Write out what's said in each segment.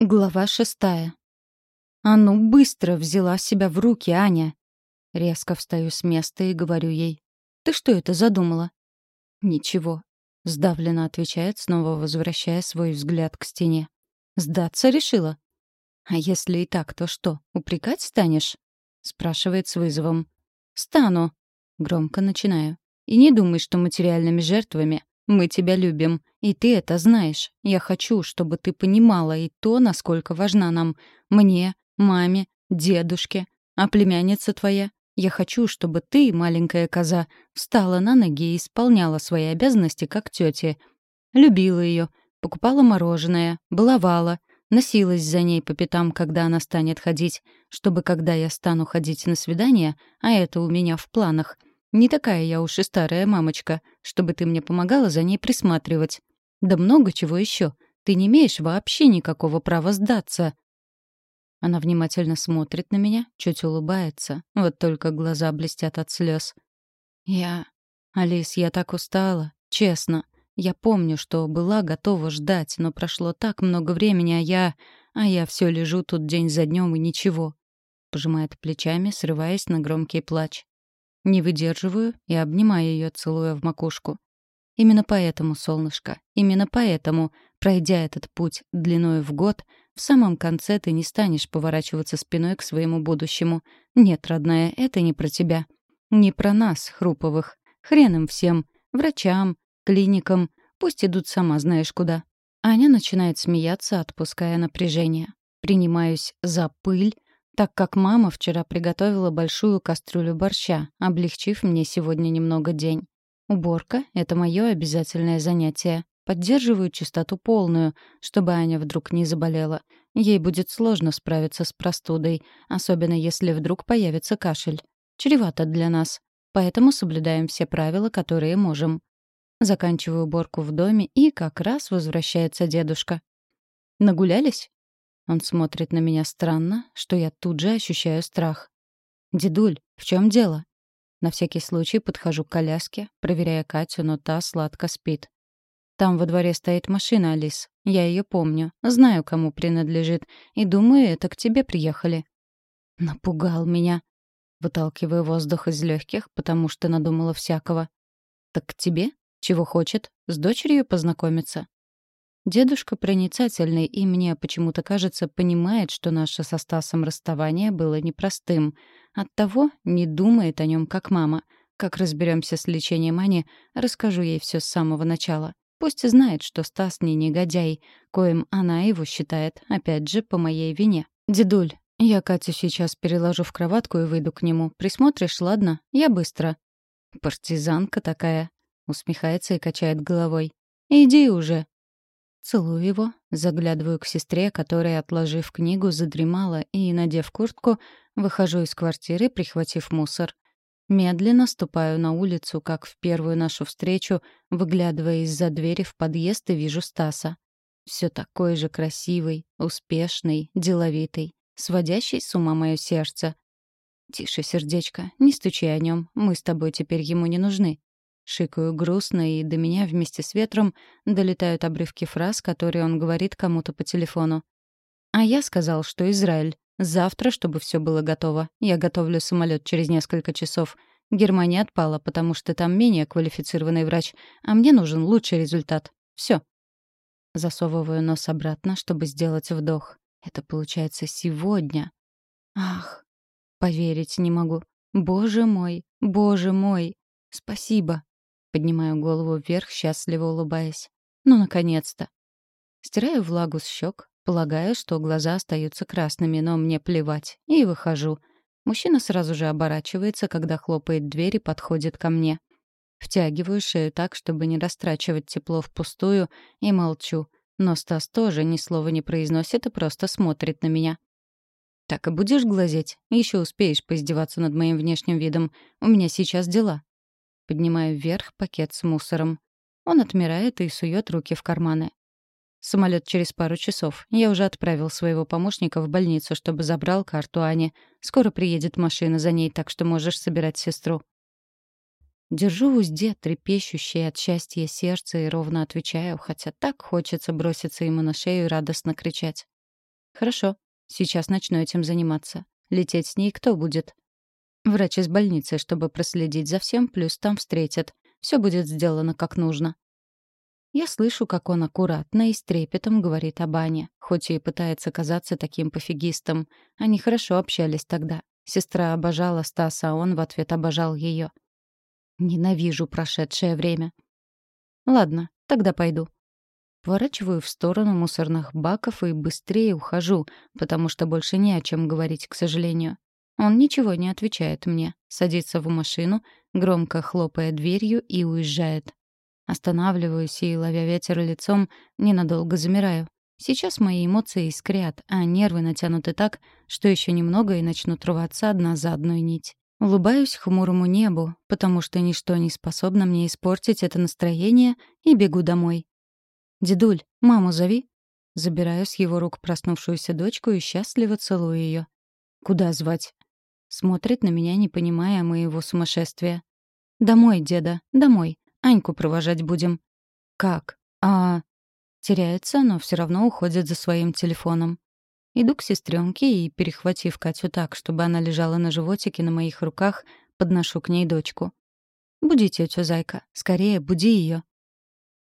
Глава шестая. «А ну, быстро взяла себя в руки, Аня!» Резко встаю с места и говорю ей. «Ты что это задумала?» «Ничего», — сдавленно отвечает, снова возвращая свой взгляд к стене. «Сдаться решила?» «А если и так, то что, упрекать станешь?» — спрашивает с вызовом. «Стану», — громко начинаю. «И не думай, что материальными жертвами мы тебя любим, и ты это знаешь. Я хочу, чтобы ты понимала и то, насколько важна нам. Мне, маме, дедушке. А племянница твоя? Я хочу, чтобы ты, маленькая коза, встала на ноги и исполняла свои обязанности как тети. Любила ее, покупала мороженое, баловала, носилась за ней по пятам, когда она станет ходить, чтобы, когда я стану ходить на свидание, а это у меня в планах — не такая я уж и старая мамочка, чтобы ты мне помогала за ней присматривать. Да много чего еще. Ты не имеешь вообще никакого права сдаться. Она внимательно смотрит на меня, чуть улыбается. Вот только глаза блестят от слез. Я... Алис, я так устала. Честно. Я помню, что была готова ждать, но прошло так много времени, а я... А я все лежу тут день за днем и ничего. Пожимает плечами, срываясь на громкий плач. Не выдерживаю и обнимаю ее, целуя в макушку. Именно поэтому, солнышко, именно поэтому, пройдя этот путь длиною в год, в самом конце ты не станешь поворачиваться спиной к своему будущему. Нет, родная, это не про тебя. Не про нас, Хруповых. Хрен им всем. Врачам, клиникам. Пусть идут сама знаешь куда. Аня начинает смеяться, отпуская напряжение. Принимаюсь за пыль, так как мама вчера приготовила большую кастрюлю борща, облегчив мне сегодня немного день. Уборка — это мое обязательное занятие. Поддерживаю чистоту полную, чтобы Аня вдруг не заболела. Ей будет сложно справиться с простудой, особенно если вдруг появится кашель. Чревато для нас. Поэтому соблюдаем все правила, которые можем. Заканчиваю уборку в доме, и как раз возвращается дедушка. «Нагулялись?» Он смотрит на меня странно, что я тут же ощущаю страх. «Дедуль, в чем дело?» На всякий случай подхожу к коляске, проверяя Катю, но та сладко спит. Там во дворе стоит машина, Алис. Я ее помню, знаю, кому принадлежит, и думаю, это к тебе приехали. Напугал меня. Выталкиваю воздух из легких, потому что надумала всякого. Так к тебе? Чего хочет? С дочерью познакомиться? Дедушка проницательный и, мне почему-то кажется, понимает, что наше со Стасом расставание было непростым. Оттого не думает о нем как мама. Как разберемся с лечением Ани, расскажу ей все с самого начала. Пусть знает, что Стас не негодяй, коим она его считает, опять же, по моей вине. «Дедуль, я Катю сейчас переложу в кроватку и выйду к нему. Присмотришь, ладно? Я быстро». «Партизанка такая», — усмехается и качает головой. «Иди уже», Целую его, заглядываю к сестре, которая, отложив книгу, задремала, и, надев куртку, выхожу из квартиры, прихватив мусор. Медленно ступаю на улицу, как в первую нашу встречу, выглядывая из-за двери в подъезд и вижу Стаса. Все такой же красивый, успешный, деловитый, сводящий с ума мое сердце. «Тише, сердечко, не стучи о нем, мы с тобой теперь ему не нужны. Шикаю грустно, и до меня вместе с ветром долетают обрывки фраз, которые он говорит кому-то по телефону. А я сказал, что Израиль. Завтра, чтобы все было готово. Я готовлю самолет через несколько часов. Германия отпала, потому что там менее квалифицированный врач, а мне нужен лучший результат. Все. Засовываю нос обратно, чтобы сделать вдох. Это получается сегодня. Ах, поверить не могу. Боже мой, боже мой. Спасибо. Поднимаю голову вверх, счастливо улыбаясь. Ну, наконец-то. Стираю влагу с щек, полагаю, что глаза остаются красными, но мне плевать, и выхожу. Мужчина сразу же оборачивается, когда хлопает дверь и подходит ко мне. Втягиваю шею так, чтобы не растрачивать тепло впустую, и молчу. Но Стас тоже ни слова не произносит и просто смотрит на меня. «Так и будешь глазеть? Еще успеешь поиздеваться над моим внешним видом. У меня сейчас дела». Поднимаю вверх пакет с мусором. Он отмирает и сует руки в карманы. Самолет через пару часов. Я уже отправил своего помощника в больницу, чтобы забрал карту Ани. Скоро приедет машина за ней, так что можешь собирать сестру. Держу в узде трепещущее от счастья сердце и ровно отвечаю, хотя так хочется броситься ему на шею и радостно кричать. Хорошо. Сейчас начну этим заниматься. Лететь с ней кто будет? Врач из больницы, чтобы проследить за всем, плюс там встретят. Все будет сделано как нужно. Я слышу, как он аккуратно и с трепетом говорит об Ане, хоть и пытается казаться таким пофигистом. Они хорошо общались тогда. Сестра обожала Стаса, а он в ответ обожал ее. Ненавижу прошедшее время. Ладно, тогда пойду. Поворачиваю в сторону мусорных баков и быстрее ухожу, потому что больше не о чем говорить, к сожалению. Он ничего не отвечает мне, садится в машину, громко хлопая дверью и уезжает. Останавливаюсь и, ловя ветер лицом, ненадолго замираю. Сейчас мои эмоции искрят, а нервы натянуты так, что еще немного и начнут рваться одна за одной нить. Улыбаюсь хмурому небу, потому что ничто не способно мне испортить это настроение, и бегу домой. «Дедуль, маму зови». Забираю с его рук проснувшуюся дочку и счастливо целую ее. «Куда звать?» Смотрит на меня, не понимая моего сумасшествия. «Домой, деда, домой. Аньку провожать будем». «Как? А...» Теряется, но все равно уходит за своим телефоном. Иду к сестренке и, перехватив Катю так, чтобы она лежала на животике на моих руках, подношу к ней дочку. «Буди тетю Зайка. Скорее, буди ее.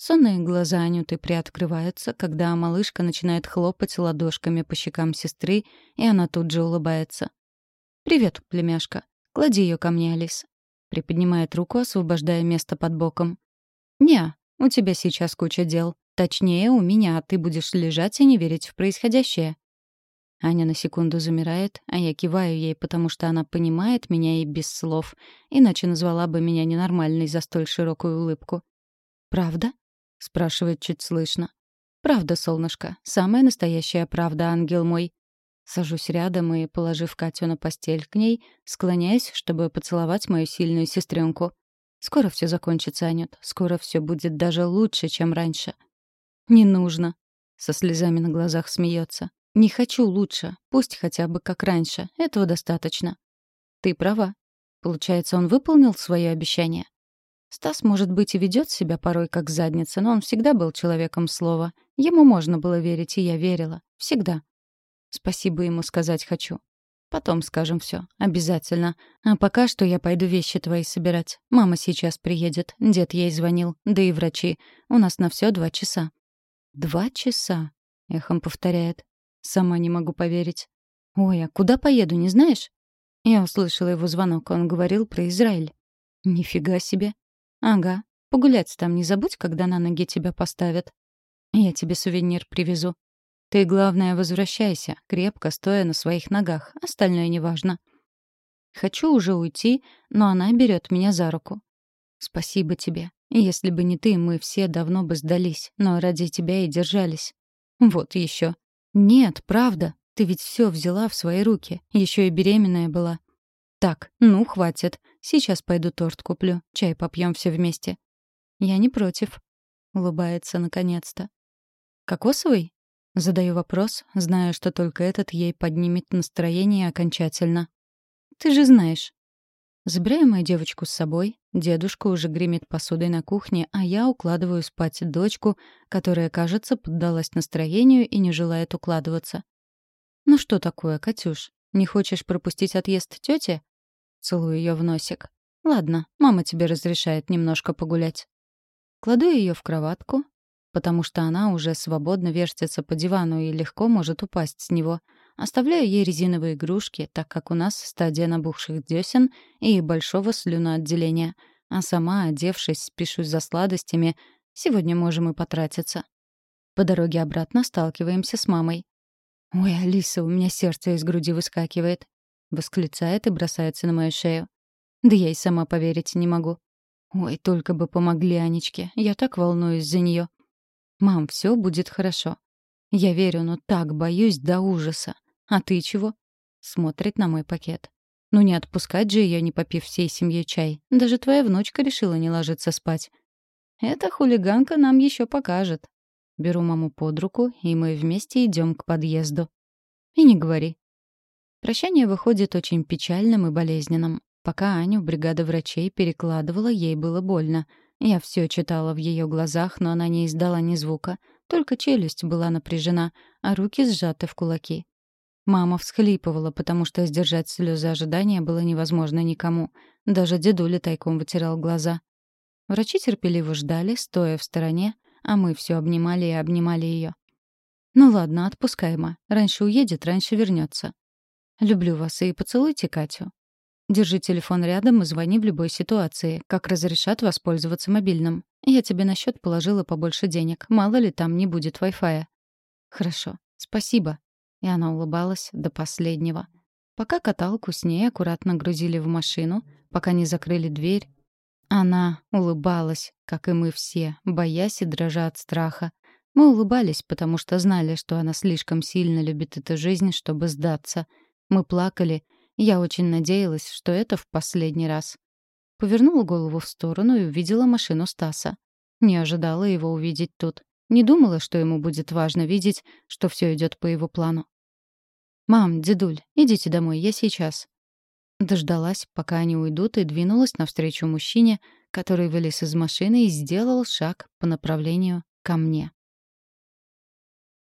Сонные глаза Анюты приоткрываются, когда малышка начинает хлопать ладошками по щекам сестры, и она тут же улыбается. «Привет, племяшка. Клади ее ко мне, Алис». Приподнимает руку, освобождая место под боком. «Не, у тебя сейчас куча дел. Точнее, у меня, ты будешь лежать и не верить в происходящее». Аня на секунду замирает, а я киваю ей, потому что она понимает меня и без слов, иначе назвала бы меня ненормальной за столь широкую улыбку. «Правда?» — спрашивает чуть слышно. «Правда, солнышко. Самая настоящая правда, ангел мой». Сажусь рядом и, положив Катю на постель к ней, склоняюсь, чтобы поцеловать мою сильную сестренку. Скоро все закончится, Анют. Скоро все будет даже лучше, чем раньше. «Не нужно», — со слезами на глазах смеется. «Не хочу лучше. Пусть хотя бы как раньше. Этого достаточно». «Ты права. Получается, он выполнил свое обещание?» Стас, может быть, и ведет себя порой как задница, но он всегда был человеком слова. Ему можно было верить, и я верила. Всегда. Спасибо ему сказать хочу. Потом скажем все, Обязательно. А пока что я пойду вещи твои собирать. Мама сейчас приедет. Дед ей звонил. Да и врачи. У нас на все два часа. «Два часа?» — эхом повторяет. Сама не могу поверить. «Ой, а куда поеду, не знаешь?» Я услышала его звонок. Он говорил про Израиль. «Нифига себе. «Ага. Погулять там не забудь, когда на ноги тебя поставят. Я тебе сувенир привезу. Ты, главное, возвращайся, крепко стоя на своих ногах. Остальное неважно». Хочу уже уйти, но она берет меня за руку. «Спасибо тебе. Если бы не ты, мы все давно бы сдались, но ради тебя и держались». «Вот еще. Нет, правда. Ты ведь все взяла в свои руки. Еще и беременная была. Так, ну, хватит. Сейчас пойду торт куплю. Чай попьем все вместе. Я не против. Улыбается наконец-то. Кокосовый? Задаю вопрос, зная, что только этот ей поднимет настроение окончательно. Ты же знаешь. Забираю мою девочку с собой. Дедушка уже гремит посудой на кухне, а я укладываю спать дочку, которая, кажется, поддалась настроению и не желает укладываться. «Ну что такое, Катюш? Не хочешь пропустить отъезд тети? Целую ее в носик. «Ладно, мама тебе разрешает немножко погулять». Кладу ее в кроватку, потому что она уже свободно вертится по дивану и легко может упасть с него. Оставляю ей резиновые игрушки, так как у нас стадия набухших десен и большого слюноотделения. А сама, одевшись, спешусь за сладостями. Сегодня можем и потратиться. По дороге обратно сталкиваемся с мамой. «Ой, Алиса, у меня сердце из груди выскакивает. Восклицает и бросается на мою шею. Да я и сама поверить не могу. Ой, только бы помогли Анечке. Я так волнуюсь за нее. Мам, все будет хорошо. Я верю, но так боюсь до ужаса. А ты чего? Смотрит на мой пакет. Ну не отпускать же ее, не попив всей семье чай. Даже твоя внучка решила не ложиться спать. Эта хулиганка нам еще покажет. Беру маму под руку, и мы вместе идем к подъезду. И не говори. Прощание выходит очень печальным и болезненным. Пока Аню бригада врачей перекладывала, ей было больно. Я все читала в ее глазах, но она не издала ни звука. Только челюсть была напряжена, а руки сжаты в кулаки. Мама всхлипывала, потому что сдержать слезы ожидания было невозможно никому. Даже дедуля тайком вытирал глаза. Врачи терпеливо ждали, стоя в стороне, а мы все обнимали и обнимали ее. «Ну ладно, отпускаемо. Раньше уедет, раньше вернется. Люблю вас и поцелуйте Катю. Держи телефон рядом и звони в любой ситуации, как разрешат воспользоваться мобильным. Я тебе на счет положила побольше денег, мало ли там не будет Wi-Fi. Хорошо, спасибо. И она улыбалась до последнего. Пока каталку с ней аккуратно грузили в машину, пока не закрыли дверь, она улыбалась, как и мы все, боясь и дрожа от страха. Мы улыбались, потому что знали, что она слишком сильно любит эту жизнь, чтобы сдаться. Мы плакали — я очень надеялась, что это в последний раз. Повернула голову в сторону и увидела машину Стаса. Не ожидала его увидеть тут. Не думала, что ему будет важно видеть, что все идет по его плану. «Мам, дедуль, идите домой, я сейчас». Дождалась, пока они уйдут, и двинулась навстречу мужчине, который вылез из машины и сделал шаг по направлению ко мне.